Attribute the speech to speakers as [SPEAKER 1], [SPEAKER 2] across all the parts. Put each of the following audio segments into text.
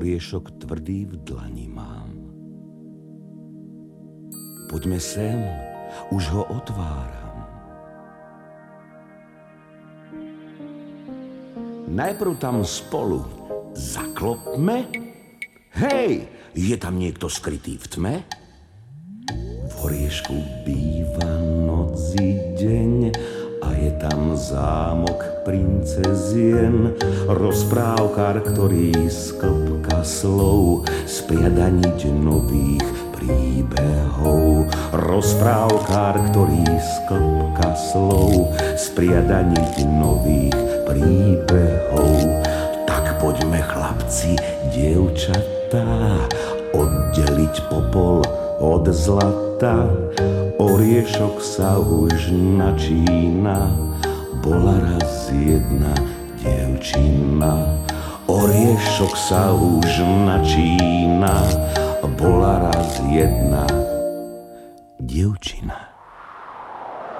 [SPEAKER 1] oriešok tvrdý v dlani mám. Poďme sem, už ho otváram. Najprv tam spolu zaklopme. Hej, je tam niekto skrytý v tme? V oriešku býva noci deň a je tam zámok princezien, rozprávkar, ktorý z klopka slov spriadaniť nových príbehov. Rozprávkar, ktorý z slov spriadaniť nových príbehov. Tak poďme chlapci, dievčatá, oddeliť popol od zlata Oriešok sa už načína, bola raz jedna dievčina. Oriešok sa už načína, bola raz jedna dievčina.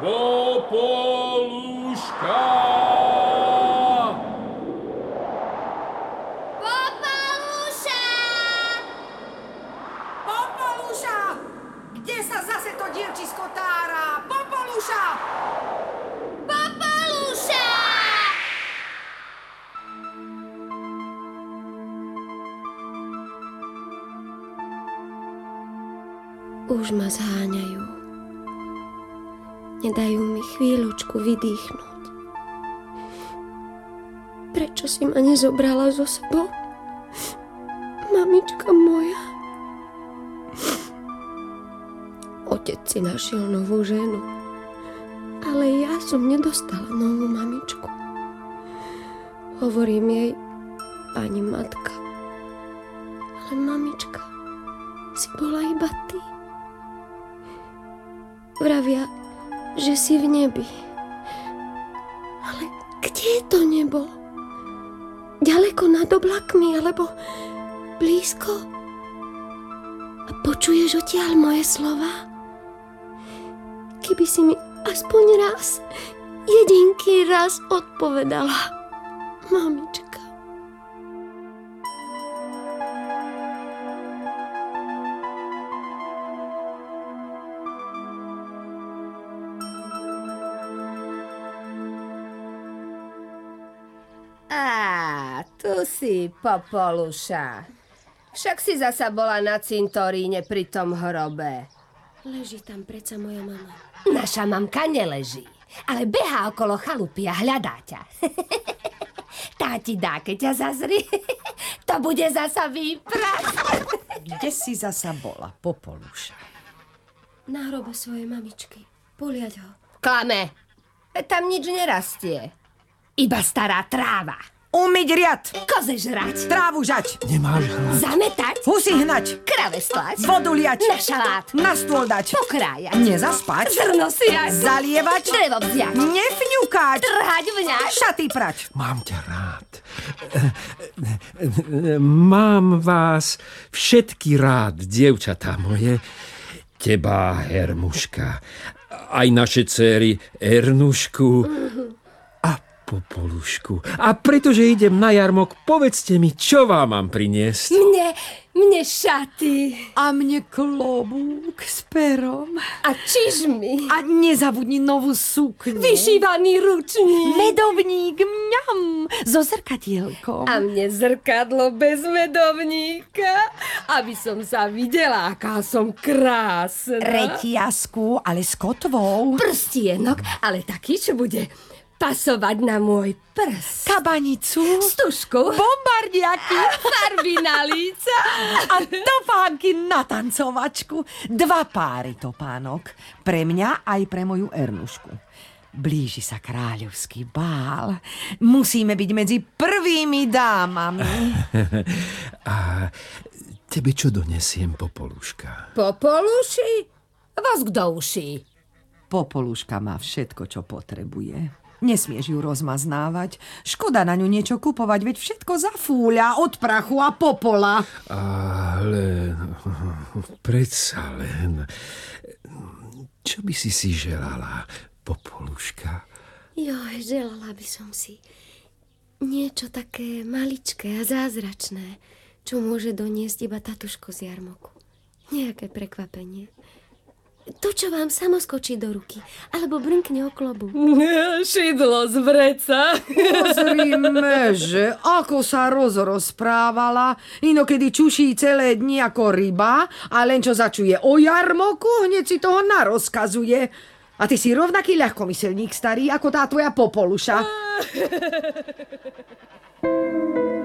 [SPEAKER 2] Popoluška!
[SPEAKER 3] Už ma zháňajú. Nedajú mi chvíľočku vydýchnuť. Prečo si ma nezobrala zo sebou? Mamička moja. Otec si našiel novú ženu, ale ja som nedostala novú mamičku. Hovorím jej, pani matka, ale mamička si bola iba ty. Vravia, že si v nebi. Ale kde je to nebo? Ďaleko nad oblakmi, alebo blízko? A počuješ odtiaľ moje slova? Keby si mi aspoň raz, jedinký raz odpovedala. Mamička.
[SPEAKER 4] Si, Popoluša. Však si zasa bola na cintoríne pri tom hrobe.
[SPEAKER 3] Leží tam predsa moja mama.
[SPEAKER 4] Naša mamka neleží, ale behá okolo chalupy a hľadá ťa. Tá ti dá, keď ťa zazri. To bude zasa výpras.
[SPEAKER 5] Kde si zasa bola, Popoluša?
[SPEAKER 3] Na hrobe svojej mamičky. Poliať ho.
[SPEAKER 4] Klame. Tam nič nerastie. Iba stará tráva.
[SPEAKER 5] Umyť riad.
[SPEAKER 4] Koze žrať.
[SPEAKER 5] Trávu žať.
[SPEAKER 1] Nemáš hlad.
[SPEAKER 4] Zametať.
[SPEAKER 5] Husy hnať.
[SPEAKER 4] Krave stlať.
[SPEAKER 5] Vodu liať.
[SPEAKER 4] Na šalát.
[SPEAKER 5] Na stôl dať.
[SPEAKER 4] Pokrájať.
[SPEAKER 5] Nezaspať.
[SPEAKER 4] Zrno siať.
[SPEAKER 5] Zalievať.
[SPEAKER 4] Drevo vziať.
[SPEAKER 5] Nefňukať.
[SPEAKER 4] Trhať vňať.
[SPEAKER 5] Šaty prať.
[SPEAKER 6] Mám ťa rád. Mám vás všetky rád, dievčatá moje. Teba, Hermuška. Aj naše céry Ernušku Popolušku. A pretože idem na jarmok, povedzte mi, čo vám mám priniesť?
[SPEAKER 4] Mne, mne šaty.
[SPEAKER 5] A mne klobúk s perom.
[SPEAKER 4] A čižmy.
[SPEAKER 5] A nezabudni novú sukňu.
[SPEAKER 4] Vyšívaný ručník.
[SPEAKER 5] Medovník, mňam, so zrkadielkom.
[SPEAKER 4] A mne zrkadlo bez medovníka, aby som sa videla, aká som krásna.
[SPEAKER 5] Retiasku, ale s kotvou.
[SPEAKER 4] Prstienok, ale taký, čo bude pasovať na môj prs.
[SPEAKER 5] Kabanicu.
[SPEAKER 4] Stužku.
[SPEAKER 5] Bombardiaky.
[SPEAKER 4] Farby na líca.
[SPEAKER 5] A topánky na tancovačku. Dva páry topánok. Pre mňa aj pre moju Ernušku. Blíži sa kráľovský bál. Musíme byť medzi prvými dámami.
[SPEAKER 6] A tebe čo donesiem, Popoluška?
[SPEAKER 4] Popoluši? Vosk do uší.
[SPEAKER 5] Popoluška má všetko, čo potrebuje. Nesmieš ju rozmaznávať. Škoda na ňu niečo kupovať, veď všetko zafúľa od prachu a popola.
[SPEAKER 6] Ale predsa len... Čo by si si želala, Popoluška?
[SPEAKER 3] Joj, želala by som si niečo také maličké a zázračné.
[SPEAKER 7] čo môže doniesť iba tatuško z jarmoku. Nejaké prekvapenie. To, čo vám samo skočí do ruky, alebo brnkne o klobu.
[SPEAKER 4] Šidlo z vreca.
[SPEAKER 3] Pozrime, že ako sa rozprávala, inokedy čuší celé dni ako ryba a len čo začuje o jarmoku, hneď si toho narozkazuje. A ty si rovnaký ľahkomyselník starý, ako tá tvoja popoluša.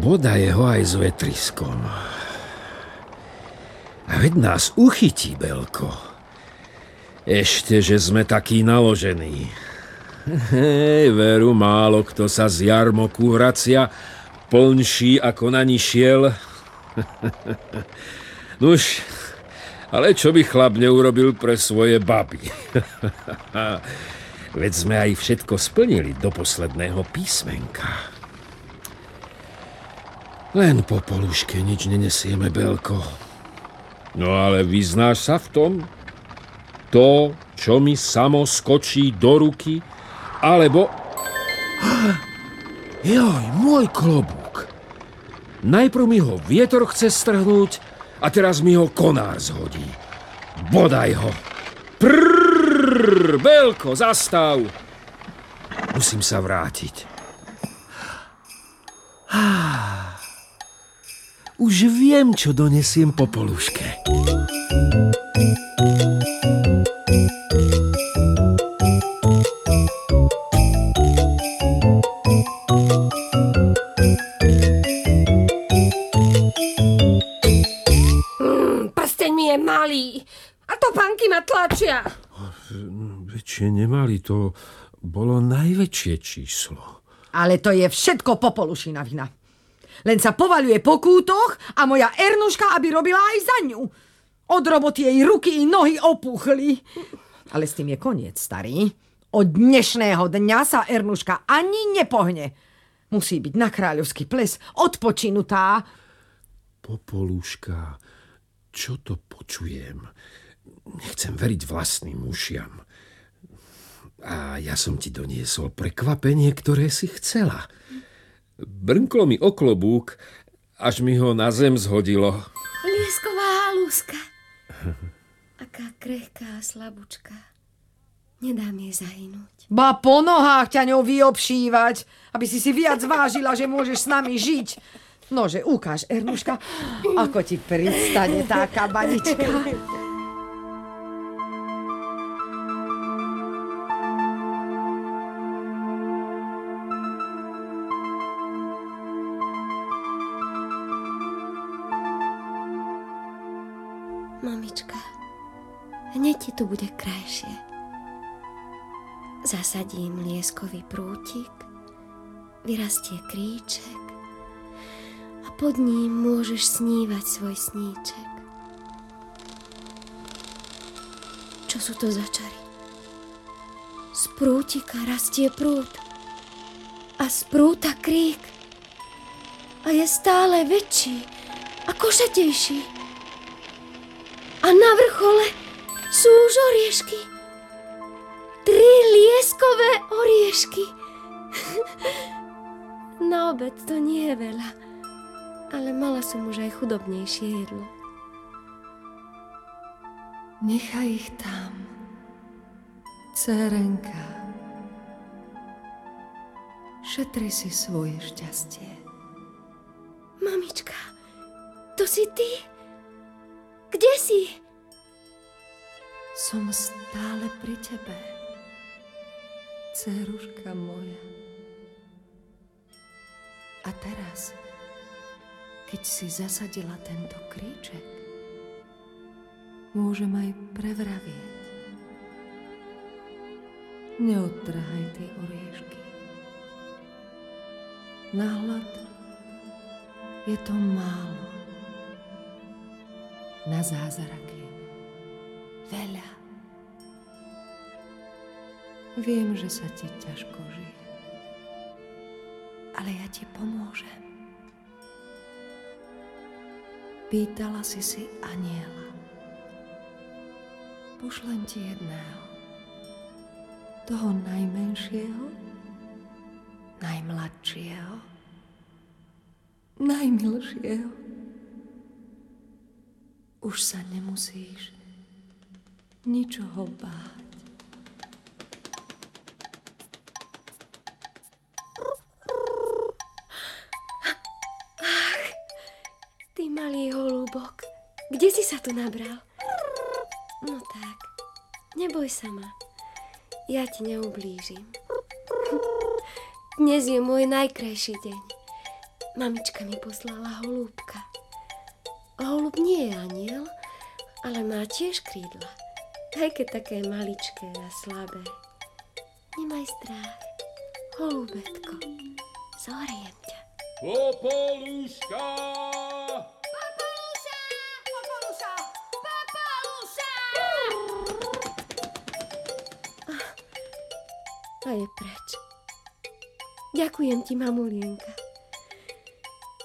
[SPEAKER 6] Boda jeho aj s vetriskom. A veď nás uchytí, Belko. Ešte, že sme takí naložení. Hej, veru, málo kto sa z jarmoku vracia plnší, ako na ni šiel. Nuž, ale čo by chlap neurobil pre svoje baby? Veď sme aj všetko splnili do posledného písmenka. Len po poluške nič nenesieme, Belko. No ale vyznáš sa v tom? To, čo mi samo skočí do ruky, alebo... Joj, môj klobúk. Najprv mi ho vietor chce strhnúť a teraz mi ho konár zhodí. Bodaj ho. Prrrr, Belko, zastav. Musím sa vrátiť. Už viem, čo donesiem po poluške. Nemali, to bolo najväčšie číslo.
[SPEAKER 3] Ale to je všetko popolušina vina. Len sa povaľuje po kútoch a moja Ernuška, aby robila aj za ňu. Od roboty jej ruky i nohy opuchli. Ale s tým je koniec, starý. Od dnešného dňa sa Ernuška ani nepohne. Musí byť na kráľovský ples odpočinutá.
[SPEAKER 6] Popoluška, čo to počujem? Nechcem veriť vlastným ušiam. A ja som ti doniesol prekvapenie, ktoré si chcela. Brnklo mi o klobúk, až mi ho na zem zhodilo.
[SPEAKER 7] Liesková halúska. Aká krehká slabučka. Nedám jej zahynúť.
[SPEAKER 3] Ba po nohách ťa ňou vyobšívať, aby si si viac vážila, že môžeš s nami žiť.
[SPEAKER 5] Nože, ukáž, Ernuška, ako ti pristane tá kabanička.
[SPEAKER 3] Hneď ti tu bude krajšie. Zasadím lieskový prútik, vyrastie kríček a pod ním môžeš snívať svoj sníček. Čo sú to za čary? Z prútika rastie prúd a z prúta krík a je stále väčší a košatejší. A na vrchole sú už oriešky. Tri lieskové oriešky. Na obed to nie je veľa, ale mala som už aj chudobnejšie jedlo.
[SPEAKER 8] Nechaj ich tam, dcerenka. Šetri si svoje šťastie.
[SPEAKER 3] Mamička, to si ty? Kde si?
[SPEAKER 8] Som stále pri tebe, dceruška moja. A teraz, keď si zasadila tento kríček, môžem aj prevravieť. Neodtrhaj tie oriešky. Na hlad je to málo na zázraky. Veľa. Viem, že sa ti ťažko žije. Ale ja ti pomôžem. Pýtala si si aniela. Pošlem ti jedného. Toho najmenšieho, najmladšieho, najmilšieho. Už sa nemusíš ničoho báť.
[SPEAKER 3] Ach, ty malý holúbok, kde si sa tu nabral? No tak, neboj sa ma. Ja ti neublížim. Dnes je môj najkrajší deň. Mamička mi poslala holúbka. Holub nie je aniel, ale má tiež krídla. Aj keď také maličké a slabé. Nemaj strach. Holubetko, zoriem ťa.
[SPEAKER 2] Popoluška!
[SPEAKER 3] A je preč. Ďakujem ti, mamulienka.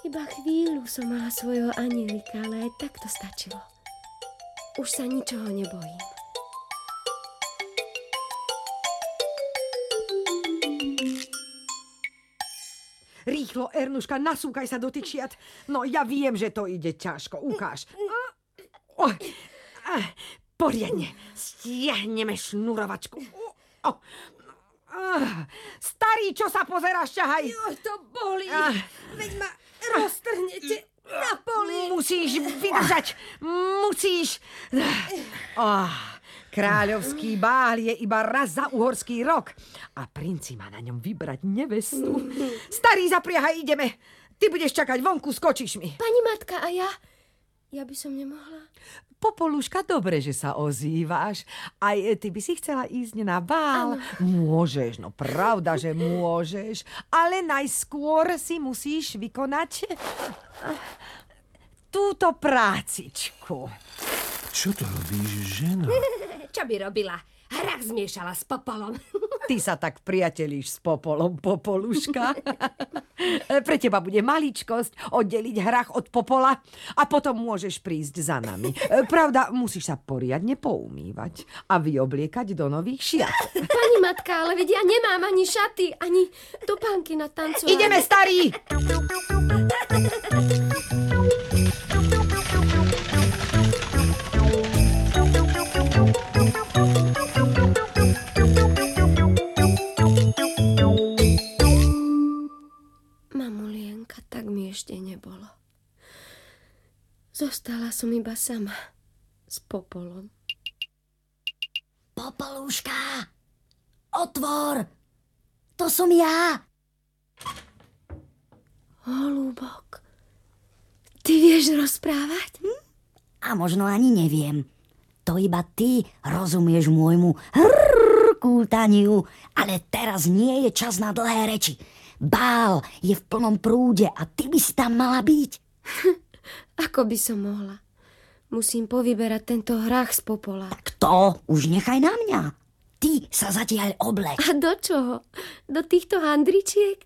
[SPEAKER 3] Iba chvíľu som mala svojho anielika, ale aj tak to stačilo. Už sa ničoho nebojím.
[SPEAKER 5] Rýchlo, Ernuška, nasúkaj sa do tých šiat. No, ja viem, že to ide ťažko. Ukáž. O, a, poriadne. Stiahneme šnurovačku. O, a, starý, čo sa pozeráš, ťahaj.
[SPEAKER 4] Joj, to boli.
[SPEAKER 5] Ah.
[SPEAKER 4] Veď ma roztrhnete na poli.
[SPEAKER 5] Musíš vydržať. Musíš. Oh, kráľovský bál je iba raz za uhorský rok. A princi má na ňom vybrať nevestu. Starý, zapriahaj, ideme. Ty budeš čakať vonku, skočíš mi.
[SPEAKER 3] Pani matka a ja? Ja by som nemohla.
[SPEAKER 5] Popoluška, dobre, že sa ozývaš. Aj ty by si chcela ísť na bál? Môžeš, no pravda, že môžeš. Ale najskôr si musíš vykonať eh, túto prácičku.
[SPEAKER 6] Čo to robíš, žena?
[SPEAKER 4] Čo by robila? Hrach zmiešala s popolom.
[SPEAKER 5] Ty sa tak priatelíš s popolom, popoluška. Pre teba bude maličkosť oddeliť hrach od popola a potom môžeš prísť za nami. Pravda, musíš sa poriadne poumývať a vyobliekať do nových šiat.
[SPEAKER 3] Pani matka, ale veď ja nemám ani šaty, ani topánky na tancovanie.
[SPEAKER 5] Ideme, starý!
[SPEAKER 3] Ostala som iba sama. S popolom.
[SPEAKER 9] Popolúška, otvor! To som ja!
[SPEAKER 3] Holúbok, ty vieš rozprávať? Hm?
[SPEAKER 9] A možno ani neviem. To iba ty rozumieš môjmu hrrrkútaniu, ale teraz nie je čas na dlhé reči. Bál je v plnom prúde a ty by si tam mala byť.
[SPEAKER 3] Ako by som mohla? Musím povyberať tento hrách z popola.
[SPEAKER 9] Kto? Už nechaj na mňa. Ty sa zatiaľ obleč.
[SPEAKER 3] A do čoho? Do týchto handričiek?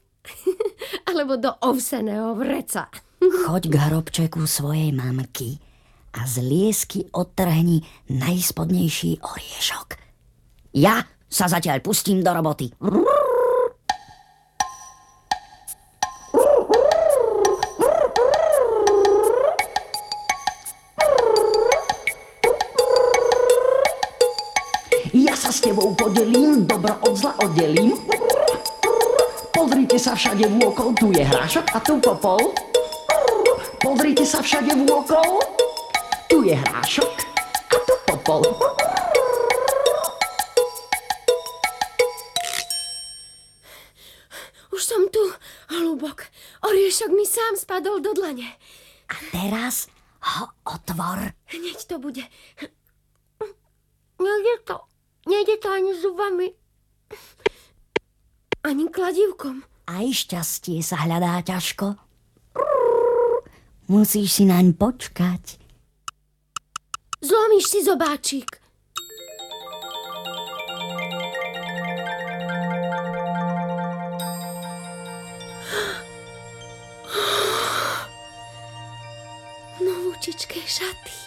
[SPEAKER 3] Alebo do ovseného vreca?
[SPEAKER 9] Choď k hrobčeku svojej mamky a z liesky odtrhni najspodnejší oriešok. Ja sa zatiaľ pustím do roboty. Ja podelím, dobro od zla oddelím. Pozrite sa všade vôkol, tu je hrášok a tu popol. Pozrite sa všade vôkol, tu je hrášok a tu popol.
[SPEAKER 3] Už som tu, holúbok. Oriešok mi sám spadol do dlane.
[SPEAKER 9] A teraz ho otvor.
[SPEAKER 3] Hneď to bude. Nejde to. Nejde to ani zubami. Ani kladívkom.
[SPEAKER 9] Aj šťastie sa hľadá ťažko. Musíš si naň počkať.
[SPEAKER 3] Zlomíš si zobáčik. Novúčičké šaty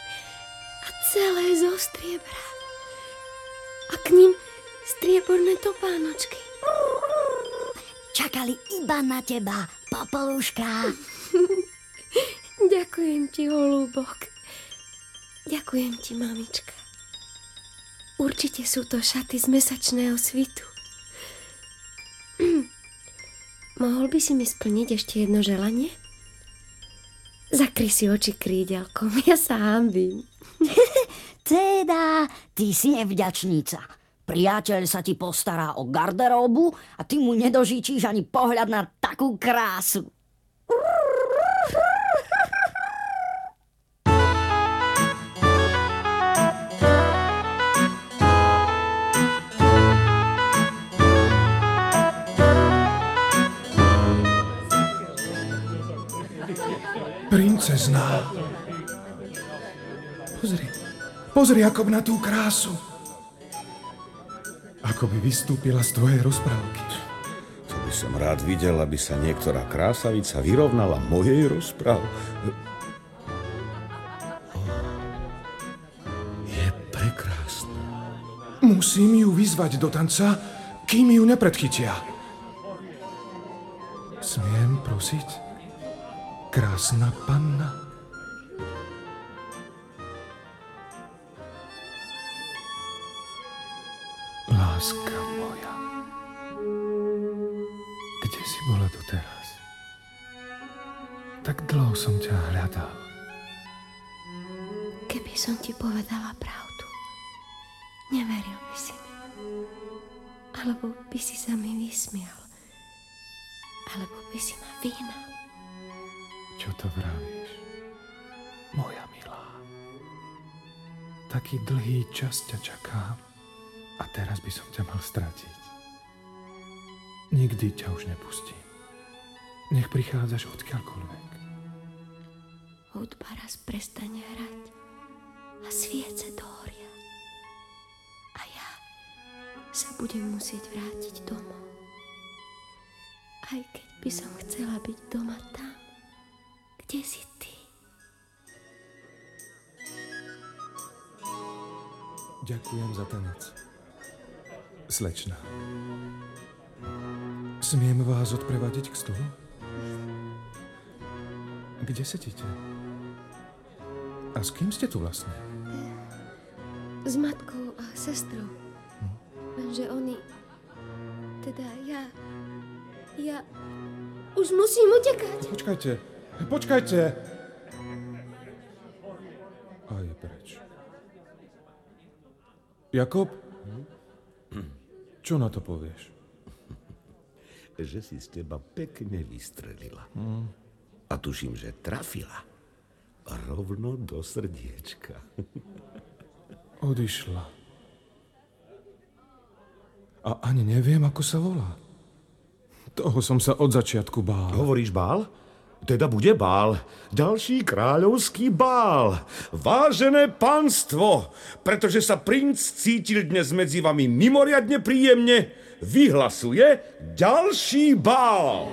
[SPEAKER 3] a celé zo striebra. A k ním strieborné topánočky.
[SPEAKER 9] Čakali iba na teba, popoluška.
[SPEAKER 3] Ďakujem ti, holúbok. Ďakujem ti, mamička. Určite sú to šaty z mesačného svitu. Mohol by si mi splniť ešte jedno želanie? Zakry si oči krídelkom, ja sa hambím.
[SPEAKER 9] Teda, ty si nevďačnica. Priateľ sa ti postará o garderóbu a ty mu nedožíčíš ani pohľad na takú krásu.
[SPEAKER 10] Princezná. Pozri, pozri ako na tú krásu. Ako by vystúpila z tvojej rozprávky.
[SPEAKER 1] To by som rád videl, aby sa niektorá krásavica vyrovnala mojej rozpráv. Je prekrásna.
[SPEAKER 10] Musím ju vyzvať do tanca, kým ju nepredchytia. Smiem prosiť? Krásna panna. Láska moja, kde si bola doteraz? Tak dlho som ťa hľadal.
[SPEAKER 3] Keby som ti povedala pravdu, neveril by si mi. Alebo by si sa mi vysmial. Alebo by si ma vyhnal.
[SPEAKER 10] Čo to vravíš? Moja milá. Taký dlhý čas ťa čakám a teraz by som ťa mal stratiť. Nikdy ťa už nepustím. Nech prichádzaš odkiaľkoľvek.
[SPEAKER 3] Hudba raz prestane hrať a sviece dohoria. A ja sa budem musieť vrátiť domov. Aj keď by som chcela byť doma tam, kde si ty.
[SPEAKER 10] Ďakujem za tanec. Slečna. Smiem vás odprevadiť k stolu? Kde sedíte? A s kým ste tu vlastne?
[SPEAKER 3] S matkou a sestrou. Lenže oni... Teda ja... Ja... Už musím utekať.
[SPEAKER 10] Počkajte, počkajte. A je preč. Jakob? Čo na to povieš?
[SPEAKER 1] Že si z teba pekne vystrelila. A tuším, že trafila. Rovno do srdiečka.
[SPEAKER 10] Odišla. A ani neviem, ako sa volá. Toho som sa od začiatku bál.
[SPEAKER 1] Hovoríš bál? Teda bude bál. Ďalší kráľovský bál. Vážené pánstvo, pretože sa princ cítil dnes medzi vami mimoriadne príjemne, vyhlasuje ďalší bál.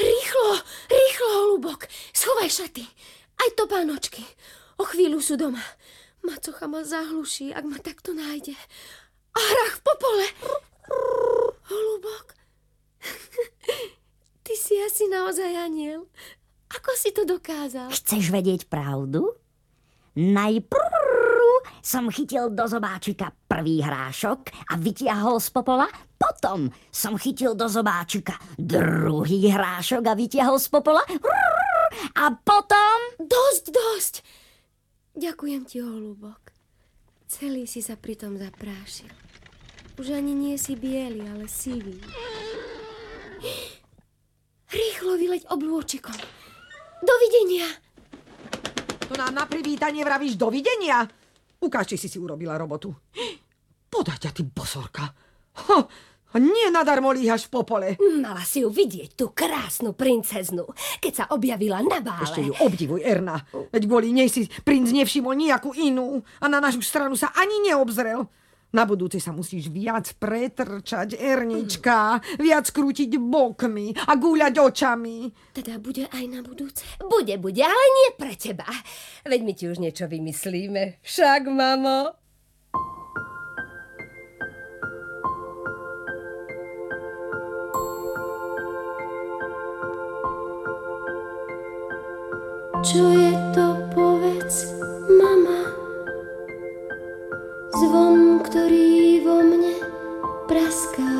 [SPEAKER 3] Rýchlo, rýchlo, holubok. Schovaj šaty. Aj to pánočky. O chvíľu sú doma. Macocha ma zahluší, ak ma takto nájde. A hrách v popole. Holubok. Ty si asi naozaj aniel. Ako si to dokázal?
[SPEAKER 9] Chceš vedieť pravdu? Najprv som chytil do zobáčika prvý hrášok a vytiahol z popola. Potom som chytil do zobáčika druhý hrášok a vytiahol z popola. A potom...
[SPEAKER 3] Dosť, dosť. Ďakujem ti, holubok. Celý si sa pritom zaprášil. Už ani nie si biely, ale sivý. Rýchlo vyleď oblôčikom. Dovidenia.
[SPEAKER 5] To nám na privítanie vravíš dovidenia? Ukáž, či si si urobila robotu. Podaj ťa, ty bosorka. Ho, a nie nadarmo líhaš v popole.
[SPEAKER 4] Mala si ju vidieť, tú krásnu princeznu, keď sa objavila na bále.
[SPEAKER 5] Ešte ju obdivuj, Erna. Veď kvôli nej si princ nevšimol nejakú inú a na našu stranu sa ani neobzrel. Na budúce sa musíš viac pretrčať, Ernička, viac krútiť bokmi a gúľať očami.
[SPEAKER 3] Teda bude aj na budúce.
[SPEAKER 4] Bude, bude, ale nie pre teba. Veď my ti už niečo vymyslíme. Však, mamo.
[SPEAKER 3] Čo je to, povedz, mama? Zvon, ktorý vo mne praská.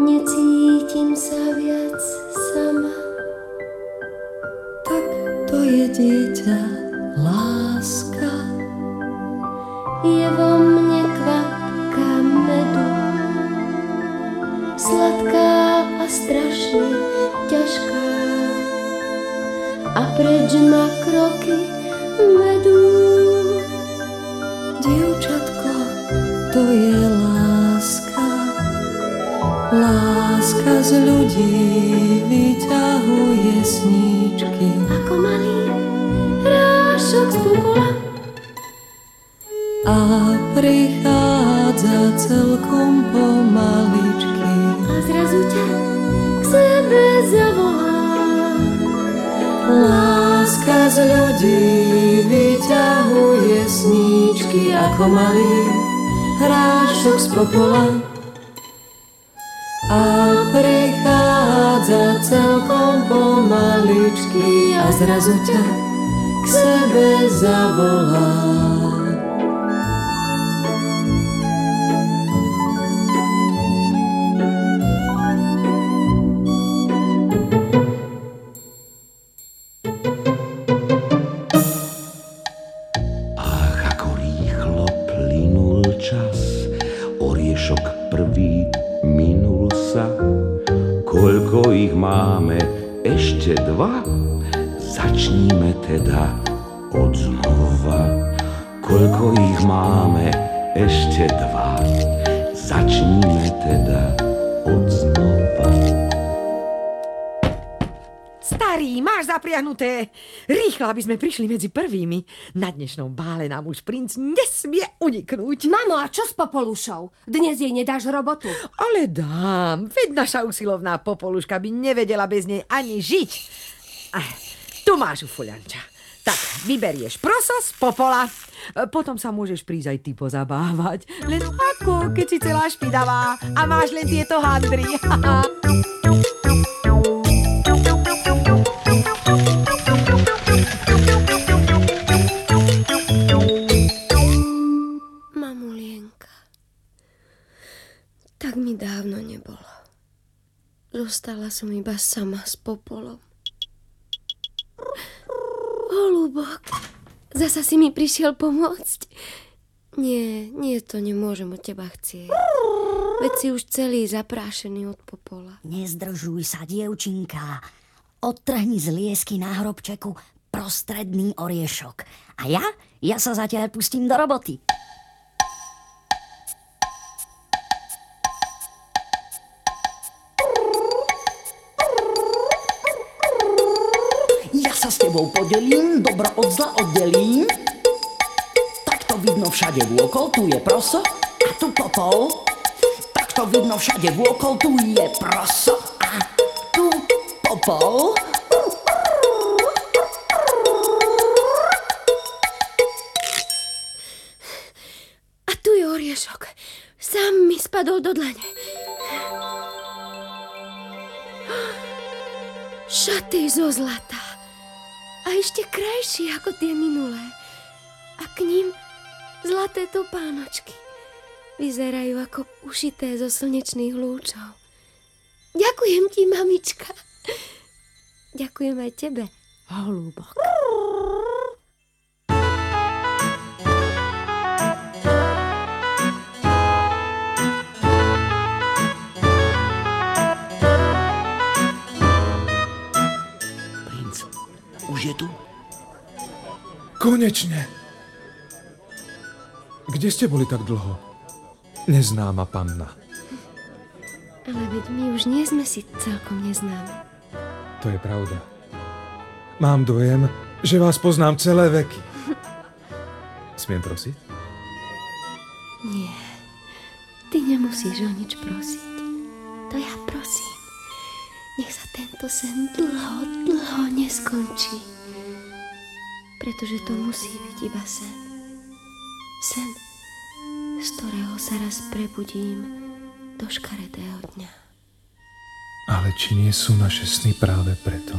[SPEAKER 3] Necítim sa viac
[SPEAKER 1] máme? Ešte dva? Začníme teda od znova. Koľko ich máme? Ešte dva. Začníme teda od znova.
[SPEAKER 5] Starý, máš zapriahnuté. Rýchlo, aby sme prišli medzi prvými. Na dnešnom bále nám už princ nesmie uniknúť.
[SPEAKER 4] Mamo, a čo s Popolušou? Dnes jej nedáš robotu.
[SPEAKER 5] Ale dám, veď naša usilovná popoluška by nevedela bez nej ani žiť. Ah, tu máš ufuľanča. Tak, vyberieš proso z popola. E, Potom sa môžeš prísť aj ty pozabávať. Len ako, keď si celá špidavá a máš len tieto handry.
[SPEAKER 3] Tak mi dávno nebolo. Zostala som iba sama s popolom. Holubok, zasa si mi prišiel pomôcť? Nie, nie, to nemôžem od teba chcieť. Veď si už celý zaprášený od popola.
[SPEAKER 9] Nezdržuj sa, dievčinka. Odtrhni z liesky na hrobčeku prostredný oriešok. A ja? Ja sa zatiaľ pustím do roboty.
[SPEAKER 11] Tebou podelím, dobro od zla oddelím. Tak to vidno všade vôkol, tu je proso a tu popol. Tak to vidno všade vôkol, tu je proso a tu popol.
[SPEAKER 3] A tu je oriešok. Sám mi spadol do dlane. Šaty zo zlata. Ešte krajšie ako tie minulé. A k ním zlaté topánočky. Vyzerajú ako ušité zo slnečných lúčov. Ďakujem ti, mamička. Ďakujem aj tebe, holúbok.
[SPEAKER 10] Konečne! Kde ste boli tak dlho? Neznáma panna.
[SPEAKER 3] Ale veď my už nie sme si celkom neznámi.
[SPEAKER 10] To je pravda. Mám dojem, že vás poznám celé veky. Smiem prosiť?
[SPEAKER 3] Nie, ty nemusíš o nič prosiť. To ja prosím. Nech sa tento sen dlho, dlho neskončí. Pretože to musí byť iba sen. Sen, z ktorého sa raz prebudím do škaredého dňa.
[SPEAKER 10] Ale či nie sú naše sny práve preto,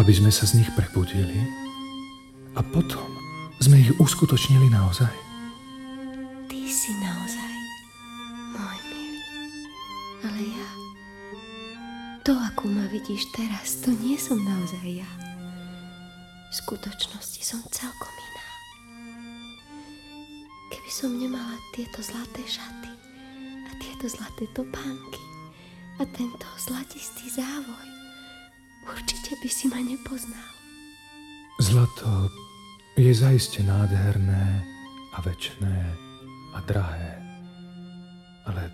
[SPEAKER 10] aby sme sa z nich prebudili a potom sme ich uskutočnili naozaj?
[SPEAKER 3] Ty si naozaj môj milý. Ale ja, to, ako ma vidíš teraz, to nie som naozaj ja. V skutočnosti som celkom iná. Keby som nemala tieto zlaté šaty a tieto zlaté topánky a tento zlatistý závoj, určite by si ma nepoznal.
[SPEAKER 10] Zlato je zaiste nádherné a večné a drahé. Ale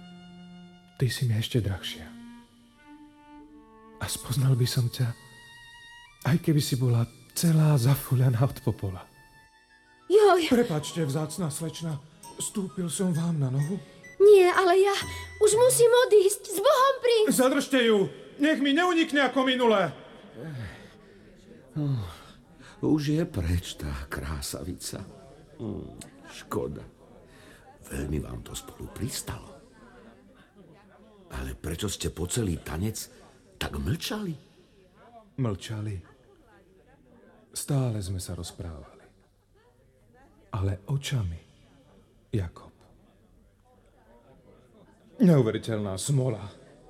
[SPEAKER 10] ty si mi ešte drahšia. A spoznal by som ťa, aj keby si bola celá zafuľaná od popola.
[SPEAKER 3] Joj,
[SPEAKER 10] Prepačte, vzácna slečna, stúpil som vám na nohu?
[SPEAKER 3] nie, ale ja už musím odísť. S Bohom, princ!
[SPEAKER 10] Zadržte ju! Nech mi neunikne ako minulé!
[SPEAKER 1] Už je preč tá krásavica. Hm, škoda. Veľmi vám to spolu pristalo. Ale prečo ste po celý tanec tak mlčali?
[SPEAKER 10] Mlčali. Stále sme sa rozprávali. Ale očami, Jakob. Neuveriteľná smola.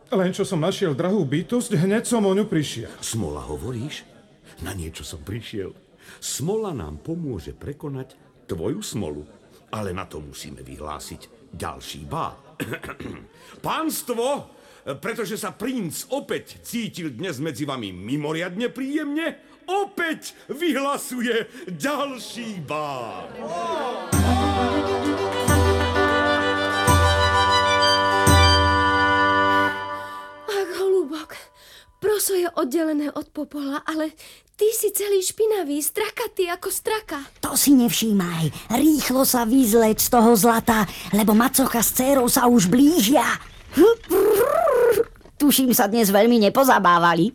[SPEAKER 10] Len čo som našiel drahú bytosť, hneď som o ňu prišiel.
[SPEAKER 1] Smola hovoríš? Na niečo som prišiel. Smola nám pomôže prekonať tvoju smolu. Ale na to musíme vyhlásiť ďalší bál. Pánstvo, pretože sa princ opäť cítil dnes medzi vami mimoriadne príjemne, opäť vyhlasuje ďalší bál.
[SPEAKER 3] Ach, holúbok, proso je oddelené od popola, ale ty si celý špinavý, strakatý ako straka.
[SPEAKER 9] To si nevšímaj. Rýchlo sa vyzleď z toho zlata, lebo macocha s dcérou sa už blížia. Tuším sa dnes veľmi nepozabávali.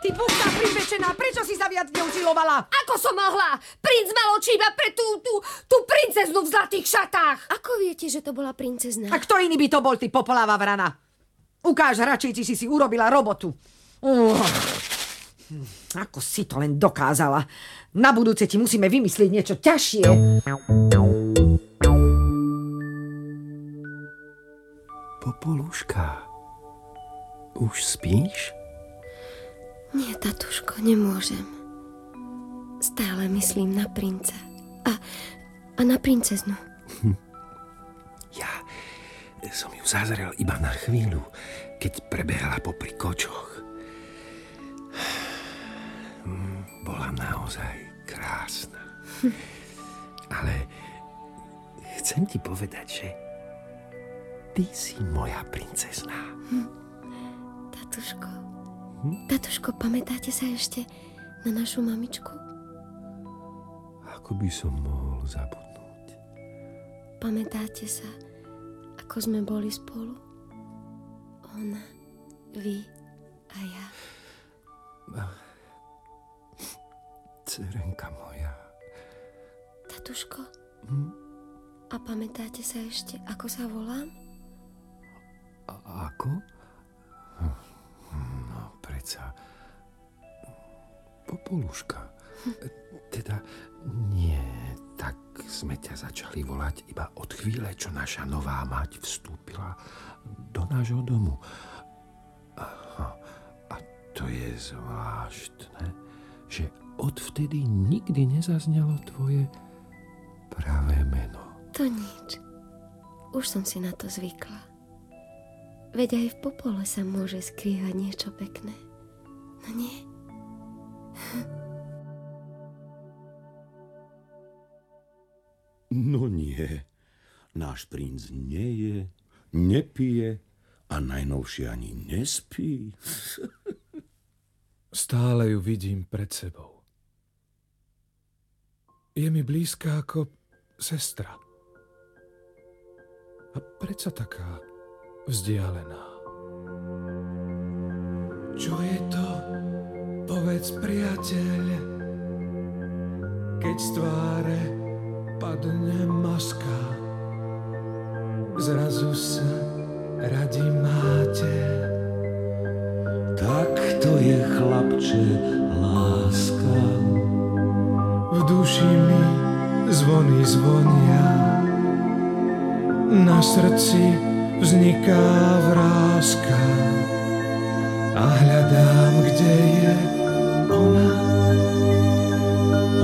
[SPEAKER 5] Ty puchná pripečená, prečo si sa viac neusilovala?
[SPEAKER 4] Ako som mohla? Princ mal oči iba pre tú, tú, tú princeznu v zlatých šatách.
[SPEAKER 3] Ako viete, že to bola princezna?
[SPEAKER 5] A kto iný by to bol, ty popoláva vrana? Ukáž či si si urobila robotu. Uh, ako si to len dokázala. Na budúce ti musíme vymyslieť niečo ťažšie.
[SPEAKER 6] Popoluška, Už spíš?
[SPEAKER 3] Nie, tatuško, nemôžem. Stále myslím na princa. A, a na princeznu.
[SPEAKER 6] Ja som ju zazrel iba na chvíľu, keď prebehala popri kočoch. Bola naozaj krásna. Ale chcem ti povedať, že ty si moja princezná.
[SPEAKER 3] Tatuško, tatuško, pamätáte sa ešte na našu mamičku?
[SPEAKER 6] Ako by som mohol zabudnúť?
[SPEAKER 3] Pamätáte sa, ako sme boli spolu? Ona, vy a ja.
[SPEAKER 6] Cerenka moja.
[SPEAKER 3] Tatuško, a pamätáte sa ešte, ako sa volám?
[SPEAKER 6] A ako? Predsa... Popoluška. Teda nie, tak sme ťa začali volať iba od chvíle, čo naša nová mať vstúpila do nášho domu. Aha, a to je zvláštne, že odvtedy nikdy nezaznelo tvoje pravé meno.
[SPEAKER 3] To nič. Už som si na to zvykla. Veď aj v popole sa môže skrývať niečo pekné. No nie?
[SPEAKER 1] No nie, náš princ neje, nepije a najnovšie ani nespí.
[SPEAKER 10] Stále ju vidím pred sebou. Je mi blízka ako sestra. A predsa taká vzdialená. Čo je to? Povedz, priateľ, keď z tváre padne maska. Zrazu sa radi máte.
[SPEAKER 12] Tak to je chlapče láska.
[SPEAKER 10] V duši mi zvony zvonia, na srdci vzniká vrázka a hľadám, kde je ona.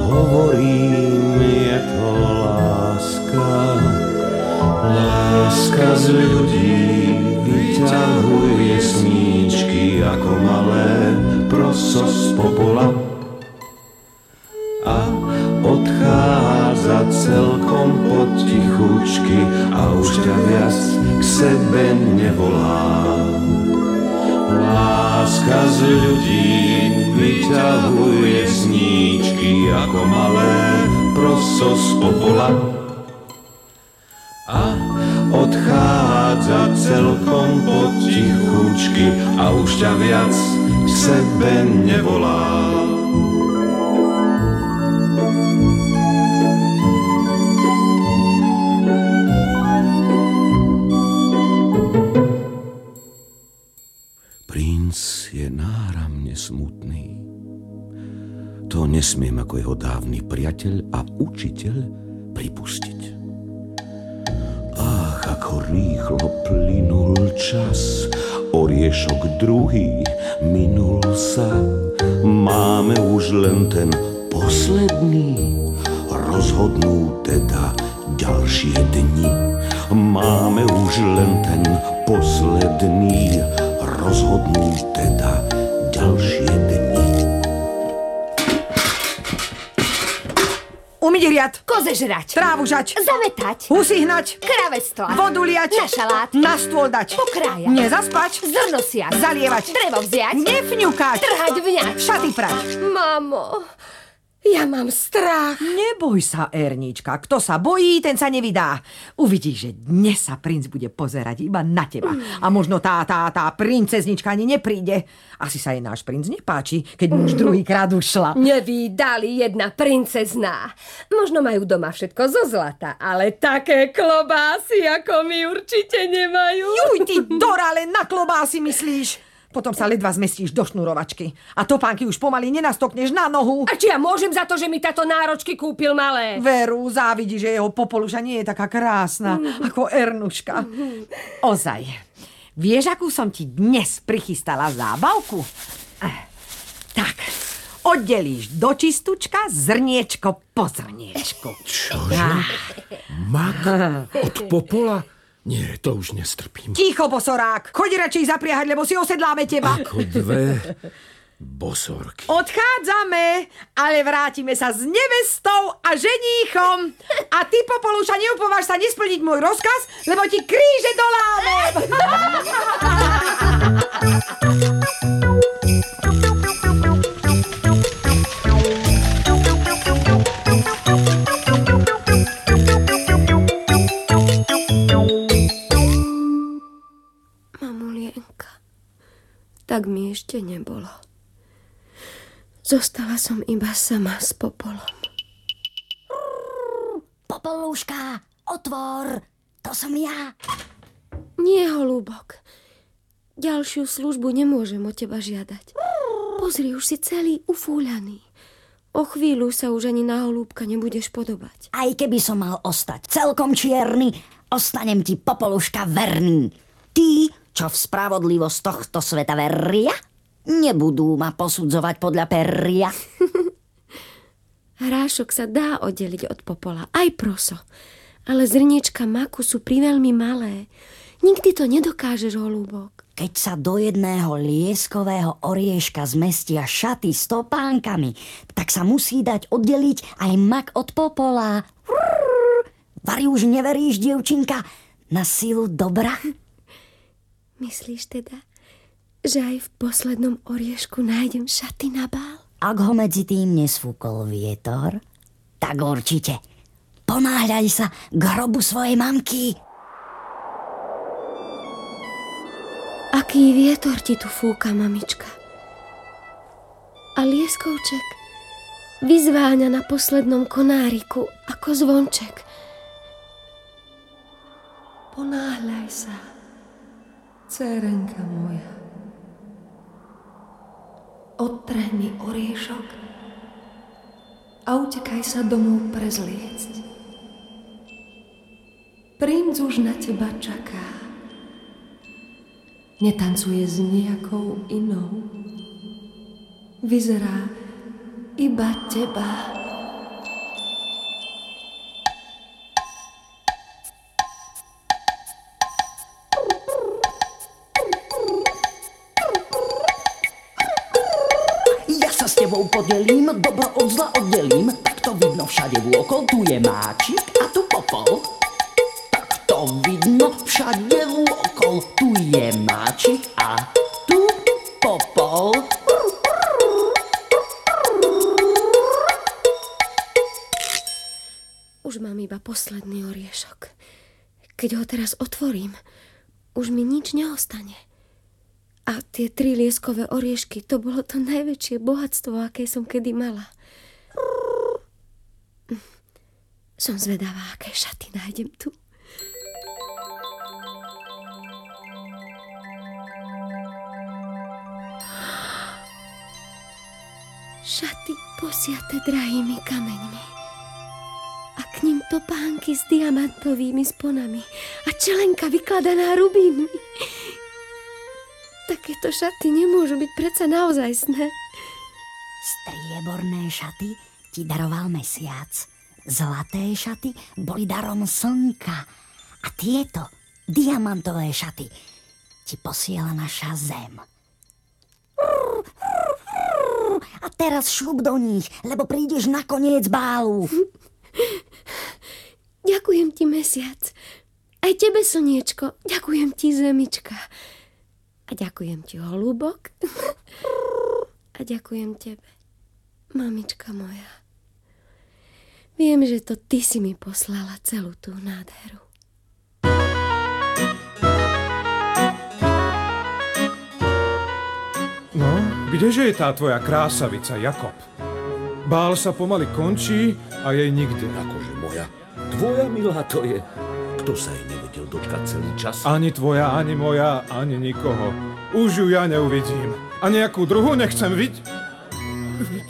[SPEAKER 12] Hovorím, je láska. Z ľudí vyťahuje sníčky ako malé proso popola a odchádza celkom potichučky a už ťa k sebe nevolá. Láska z ľudí vyťahuje sníčky ako malé proso z popola a odchádza celkom potichučky a už ťa viac k sebe nevolá.
[SPEAKER 1] Je náramne smutný. To nesmiem ako jeho dávny priateľ a učiteľ pripustiť. Ach, ako rýchlo plynul čas, oriešok druhý minul sa. Máme už len ten posledný, rozhodnú teda ďalšie dni. Máme už len ten posledný, rozhodnú teda ďalšie dni.
[SPEAKER 5] Umyť riad,
[SPEAKER 4] Koze žrať.
[SPEAKER 5] trávu žať,
[SPEAKER 4] Zametať.
[SPEAKER 5] husy hnať,
[SPEAKER 4] Krave stlať.
[SPEAKER 5] vodu liať,
[SPEAKER 4] Na šalát.
[SPEAKER 5] na stôl dať,
[SPEAKER 4] Pokrájať.
[SPEAKER 5] nezaspať,
[SPEAKER 4] Zrno siať.
[SPEAKER 5] zalievať,
[SPEAKER 4] Drevo vziať.
[SPEAKER 5] nefňukať,
[SPEAKER 4] Trhať vňať.
[SPEAKER 5] šaty prať.
[SPEAKER 3] Mamo, ja mám strach.
[SPEAKER 5] Neboj sa, Ernička. Kto sa bojí, ten sa nevydá. Uvidíš, že dnes sa princ bude pozerať iba na teba. A možno tá, tá, tá princeznička ani nepríde. Asi sa jej náš princ nepáči, keď mu už druhýkrát ušla.
[SPEAKER 3] Nevydali jedna princezná. Možno majú doma všetko zo zlata, ale také klobásy ako my určite nemajú.
[SPEAKER 5] Juj, ty Dora, len na klobásy myslíš. Potom sa ledva zmestíš do šnurovačky. A topánky už pomaly nenastokneš na nohu.
[SPEAKER 3] A či ja môžem za to, že mi táto náročky kúpil malé?
[SPEAKER 5] Veru, závidí, že jeho popoluša nie je taká krásna ako Ernuška. Ozaj. Vieš, akú som ti dnes prichystala zábavku? Eh, Tak, oddelíš do čistučka zrniečko po zrniečku.
[SPEAKER 6] Čože? Mak od popola? Nie, to už nestrpím.
[SPEAKER 5] Ticho, bosorák! Choď radšej zapriahať, lebo si osedláme teba.
[SPEAKER 6] Ako dve bosorky.
[SPEAKER 5] Odchádzame, ale vrátime sa s nevestou a ženíchom. A ty, Popoluša, neupováž sa nesplniť môj rozkaz, lebo ti kríže doláme.
[SPEAKER 3] tak mi ešte nebolo. Zostala som iba sama s popolom.
[SPEAKER 9] Popolúška, otvor, to som ja.
[SPEAKER 3] Nie, holúbok. Ďalšiu službu nemôžem od teba žiadať. Pozri, už si celý ufúľaný. O chvíľu sa už ani na holúbka nebudeš podobať.
[SPEAKER 9] Aj keby som mal ostať celkom čierny, ostanem ti, Popoluška, verný. Tí, čo v spravodlivosť tohto sveta veria, nebudú ma posudzovať podľa peria.
[SPEAKER 3] Hrášok sa dá oddeliť od popola, aj proso. Ale zrniečka maku sú priveľmi malé. Nikdy to nedokážeš, holúbok.
[SPEAKER 9] Keď sa do jedného lieskového orieška zmestia šaty s topánkami, tak sa musí dať oddeliť aj mak od popola. Vari už neveríš, dievčinka, na silu dobra?
[SPEAKER 3] Myslíš teda, že aj v poslednom oriešku nájdem šaty na bál?
[SPEAKER 9] Ak ho medzi tým nesfúkol vietor, tak určite. Ponáhľaj sa k hrobu svojej mamky.
[SPEAKER 3] Aký vietor ti tu fúka, mamička? A lieskovček vyzváňa na poslednom konáriku ako zvonček. Ponáhľaj sa, dcerenka moja. Odtrhni oriešok a utekaj sa domov prezliecť. Princ už na teba čaká. Netancuje s nejakou inou. Vyzerá iba teba.
[SPEAKER 11] Tebou podelím, dobro od zla oddelím. Tak to vidno všade vôkol, tu je máčik a tu popol. Tak to vidno všade vôkol, tu je máčik a tu popol.
[SPEAKER 3] Už mám iba posledný oriešok. Keď ho teraz otvorím, už mi nič neostane. A tie tri lieskové oriešky, to bolo to najväčšie bohatstvo, aké som kedy mala. Som zvedavá, aké šaty nájdem tu. Šaty posiate drahými kameňmi. A k ním topánky s diamantovými sponami a čelenka vykladaná rubínmi. Takéto šaty nemôžu byť predsa naozajstné.
[SPEAKER 9] Strieborné šaty ti daroval mesiac. Zlaté šaty boli darom slnka. A tieto diamantové šaty ti posiela naša zem. A teraz šup do nich, lebo prídeš na koniec bálu.
[SPEAKER 3] Ďakujem ti, mesiac. Aj tebe, slniečko. Ďakujem ti, zemička. A ďakujem ti, holúbok. A ďakujem tebe, mamička moja. Viem, že to ty si mi poslala celú tú nádheru.
[SPEAKER 10] No, kdeže je tá tvoja krásavica, Jakob? Bál sa pomaly končí a jej nikdy.
[SPEAKER 1] Akože moja. Tvoja milá to je. Kto sa jej nevedel dočkať celý čas?
[SPEAKER 10] Ani tvoja, ani moja, ani nikoho. Už ju ja neuvidím. A nejakú druhú nechcem vidieť. Vid...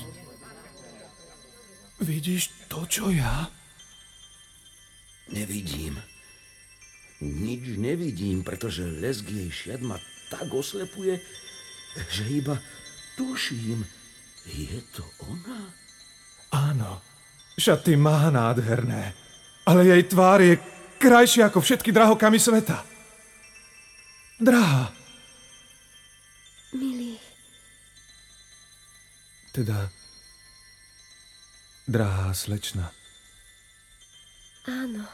[SPEAKER 10] Vidíš to, čo ja?
[SPEAKER 1] Nevidím. Nič nevidím, pretože lesk jej šiat ma tak oslepuje, že iba tuším, je to ona?
[SPEAKER 10] Áno, šaty má nádherné, ale jej tvár je krajšia ako všetky drahokamy sveta. Drahá,
[SPEAKER 3] Milý,
[SPEAKER 10] teda drahá slečna.
[SPEAKER 3] áno,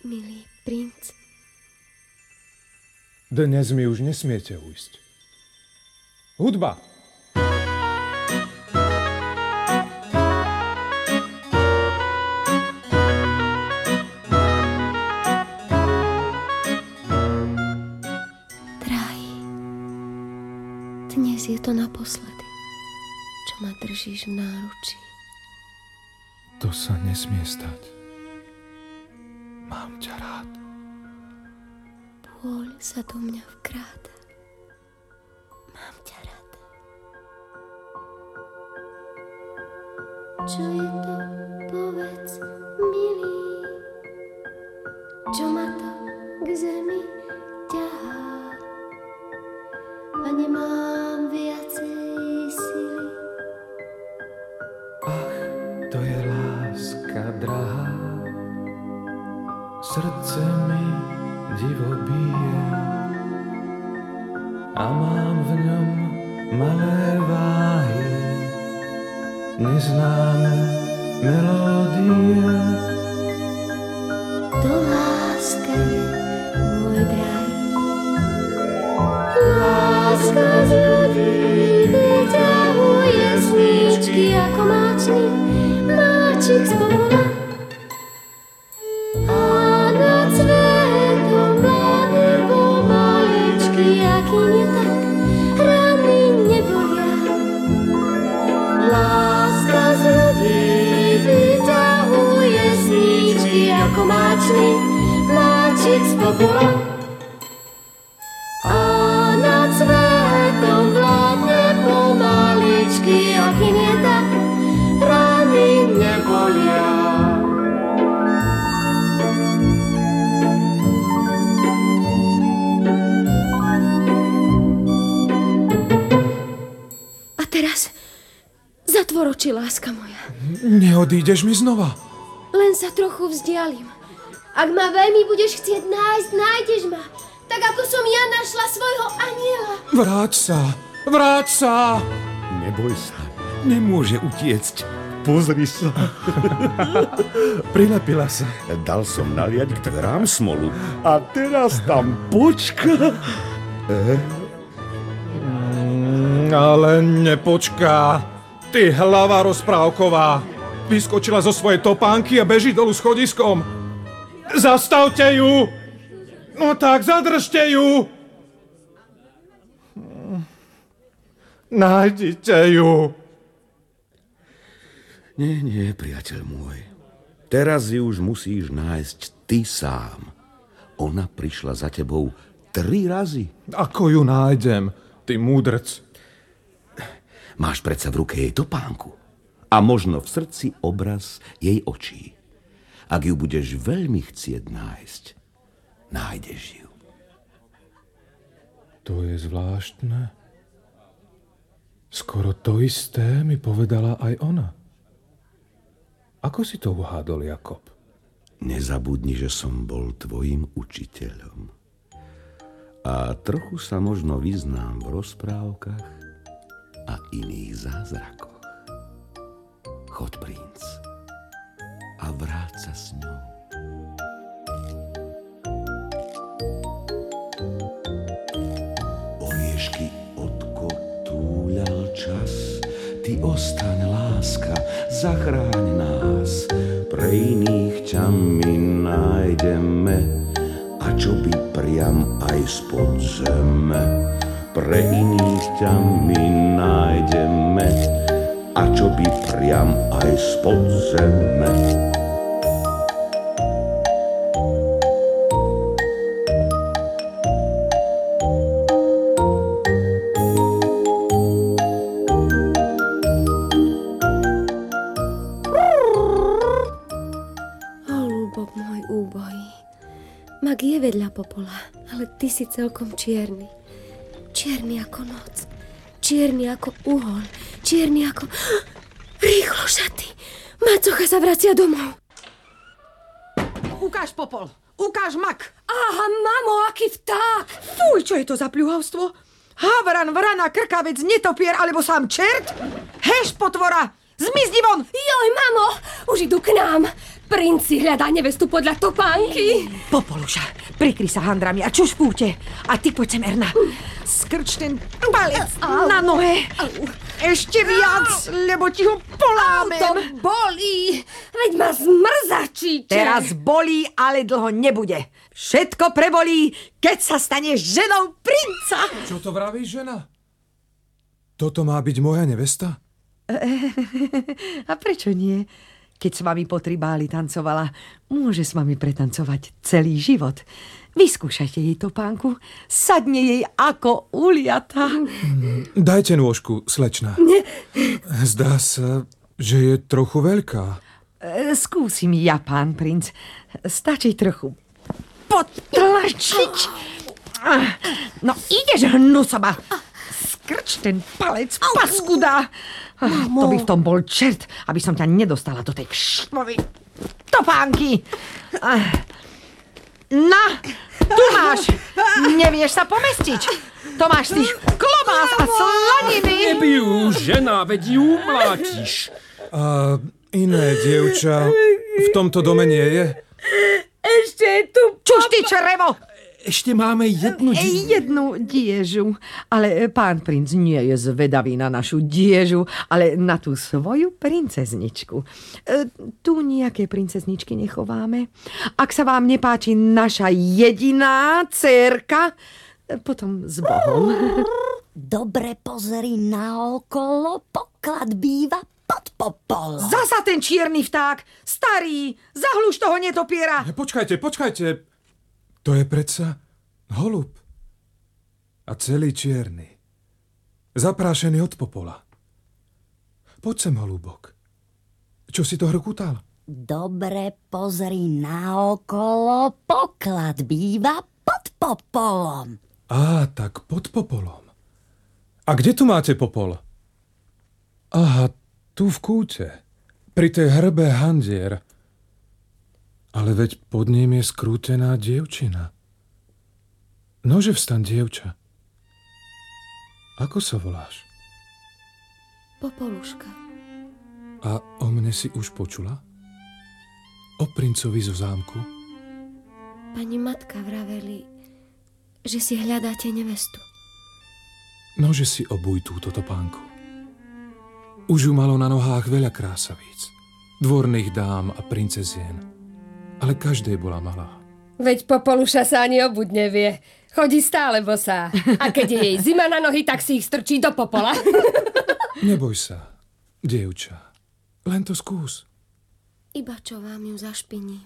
[SPEAKER 3] milý princ.
[SPEAKER 10] Dnes mi už nesmiete ujsť. Hudba!
[SPEAKER 3] To naposledy, čo ma držíš v náručí.
[SPEAKER 10] To sa nesmie stať. Mám ťa rád.
[SPEAKER 3] Pôľ sa do mňa vkráda. Mám ťa rada. Čo je to, povedz, milý? Čo ma to k zemi ťahá? A nemám
[SPEAKER 10] srdce mi divo bije a mám v ňom malé váhy, neznáme melódie. Neodídeš mi znova.
[SPEAKER 3] Len sa trochu vzdialím. Ak ma veľmi budeš chcieť nájsť, nájdeš ma. Tak ako som ja našla svojho aniela.
[SPEAKER 10] Vráť sa, vráť sa.
[SPEAKER 1] Neboj sa, nemôže utiecť. Pozri sa.
[SPEAKER 10] Prilepila sa.
[SPEAKER 1] Dal som naliať k dverám smolu a teraz tam počka.
[SPEAKER 10] Mm, Ale nepočká. Ty hlava rozprávková. Vyskočila zo svojej topánky a beží dolu schodiskom. Zastavte ju! No tak, zadržte ju! Nájdite ju.
[SPEAKER 1] Nie, nie, priateľ môj. Teraz ju už musíš nájsť ty sám. Ona prišla za tebou tri razy.
[SPEAKER 10] Ako ju nájdem, ty múdrc?
[SPEAKER 1] Máš predsa v ruke jej topánku a možno v srdci obraz jej očí. Ak ju budeš veľmi chcieť nájsť, nájdeš ju.
[SPEAKER 10] To je zvláštne. Skoro to isté mi povedala aj ona. Ako si to uhádol, Jakob?
[SPEAKER 1] Nezabudni, že som bol tvojim učiteľom. A trochu sa možno vyznám v rozprávkach a iných zázrakoch. Chod, princ, a vráť sa s ňou. Oriešky odkotúľal čas, ty ostaň láska, zachráň nás. Pre iných ťa my nájdeme, a čo by priam aj spod zeme. Pre iných ťa my nájdeme, a čo by priam aj spod zeme.
[SPEAKER 3] Holúbok môj úbohý. Mag vedľa popola, ale ty si celkom čierny. Čierny ako noc. Čierny ako uhol. Čierny ako... Rýchlo šaty. Macocha sa vracia domov.
[SPEAKER 5] Ukáž popol, ukáž mak.
[SPEAKER 4] Aha, mamo, aký vták!
[SPEAKER 5] Fuj, čo je to za pľuhavstvo? Havran, vrana, krkavec, netopier alebo sám čert? Heš, potvora, zmizni von!
[SPEAKER 4] Joj, mamo, už idú k nám. Princ si hľadá nevestu podľa topánky.
[SPEAKER 5] Popoluša, prikry sa handrami a čuš púte. A ty poď sem, Erna. Skrč ten palec na nohe. Ešte viac, lebo ti ho polámem.
[SPEAKER 4] To bolí. Veď ma zmrzačíte.
[SPEAKER 5] Teraz bolí, ale dlho nebude. Všetko prebolí, keď sa staneš ženou princa.
[SPEAKER 10] Čo to vravíš, žena? Toto má byť moja nevesta?
[SPEAKER 5] A prečo nie? Keď s vami po tribáli tancovala, môže s vami pretancovať celý život. Vyskúšajte jej topánku, sadne jej ako uliata.
[SPEAKER 10] Dajte nôžku, slečna.
[SPEAKER 5] Nie.
[SPEAKER 10] Zdá sa, že je trochu veľká.
[SPEAKER 5] E, Skúsim ja, pán princ. Stačí trochu potlačiť. Ah, No ideš, hnusoba. Skrč ten palec, paskuda. Ah, To by v tom bol čert, aby som ťa nedostala do tej kšmovej topánky. Na, tu máš. Nevieš sa pomestiť. To máš tých klobás a slaniny.
[SPEAKER 6] Nebijú, žena, veď ju mlátiš.
[SPEAKER 10] A iné dievča v tomto dome nie je?
[SPEAKER 5] Ešte je tu Čuž ty črevo!
[SPEAKER 6] Ešte máme jednu
[SPEAKER 5] E, Jednu diežu. Ale e, pán princ nie je zvedavý na našu diežu, ale na tú svoju princezničku. E, Tu nejaké princezničky nechováme. Ak sa vám nepáči naša jediná dcerka, e, potom s Bohom.
[SPEAKER 9] Dobre pozri naokolo, poklad býva pod popol.
[SPEAKER 5] Zasa ten čierny vták, starý, zahluš toho netopiera.
[SPEAKER 10] Počkajte, počkajte. To je predsa holub. A celý čierny. Zaprášený od popola. Poď sem, holúbok. Čo si to hrkutal?
[SPEAKER 9] Dobre pozri naokolo, poklad býva pod popolom.
[SPEAKER 10] Á, tak pod popolom. A kde tu máte popol? Aha, tu v kúte. Pri tej hrbe handier. Ale veď pod ním je skrútená dievčina. Nože vstan, dievča. Ako sa voláš?
[SPEAKER 3] Popoluška.
[SPEAKER 10] A o mne si už počula? O princovi zo zámku?
[SPEAKER 3] Pani matka vraveli, že si hľadáte nevestu.
[SPEAKER 10] Nože si obuj túto topánku. Už ju malo na nohách veľa krásavíc. Dvorných dám a princezien. Ale každej bola malá.
[SPEAKER 4] Veď Popoluša sa ani obud nevie. Chodí stále bosá. A keď je jej zima na nohy, tak si ich strčí do popola.
[SPEAKER 10] Neboj sa, dievča. Len to skús.
[SPEAKER 3] Iba čo vám ju zašpiní.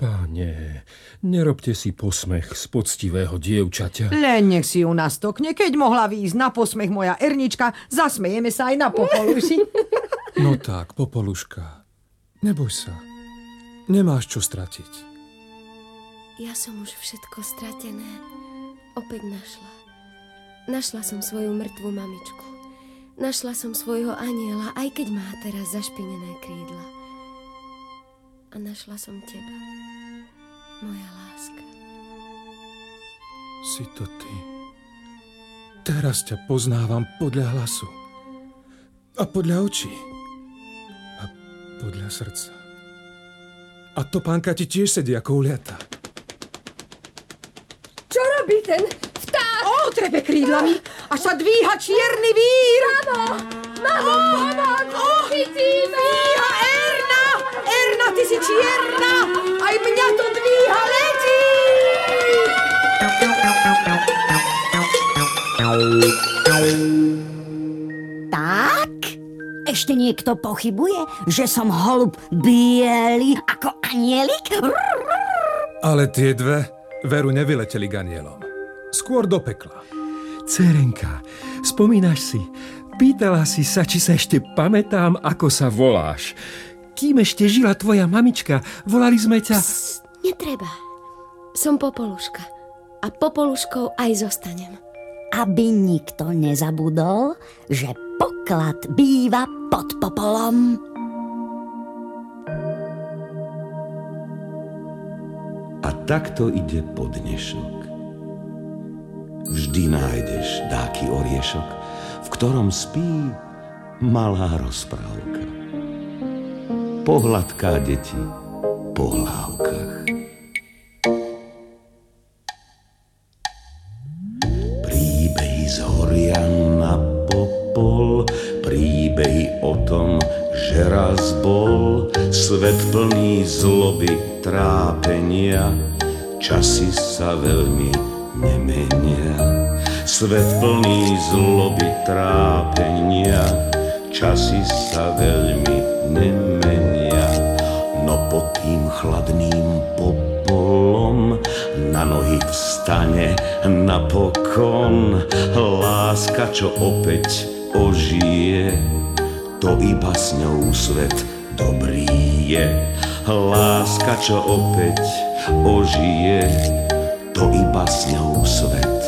[SPEAKER 6] Páne, nerobte si posmech z poctivého dievčaťa.
[SPEAKER 5] Len nech si ju nastokne, keď mohla výjsť na posmech moja Ernička, zasmejeme sa aj na popoluši.
[SPEAKER 10] No tak, Popoluška. Neboj sa. Nemáš čo stratiť.
[SPEAKER 3] Ja som už všetko stratené opäť našla. Našla som svoju mŕtvú mamičku. Našla som svojho aniela, aj keď má teraz zašpinené krídla. A našla som teba, moja láska.
[SPEAKER 10] Si to ty. Teraz ťa poznávam podľa hlasu. A podľa očí. A podľa srdca. A topánka ti tiež sedí ako uliata.
[SPEAKER 4] Čo robí ten vták?
[SPEAKER 5] O, trepe krídlami, až sa dvíha čierny vír.
[SPEAKER 4] Mamo, mamo, pomoc, chytíme.
[SPEAKER 5] Dvíha Erna, Erna, ty si čierna, aj mňa to dvíha, letí.
[SPEAKER 9] Tak? Ešte niekto pochybuje, že som holub biely ako anielik?
[SPEAKER 10] Ale tie dve veru nevyleteli k anielom. Skôr do pekla.
[SPEAKER 6] Cerenka, spomínaš si, pýtala si sa, či sa ešte pamätám, ako sa voláš. Kým ešte žila tvoja mamička, volali sme ťa...
[SPEAKER 3] Netreba. Som Popoluška. A Popoluškou aj zostanem.
[SPEAKER 9] Aby nikto nezabudol, že poklad býva pod popolom.
[SPEAKER 1] A takto ide po dnešok. Vždy nájdeš dáky oriešok, v ktorom spí malá rozprávka. Pohľadká deti po časy sa veľmi nemenia. Svet plný zloby, trápenia, časy sa veľmi nemenia. No pod tým chladným popolom na nohy vstane napokon láska, čo opäť ožije. To iba s ňou svet dobrý je. Láska, čo opäť ožije, to iba s ňou svet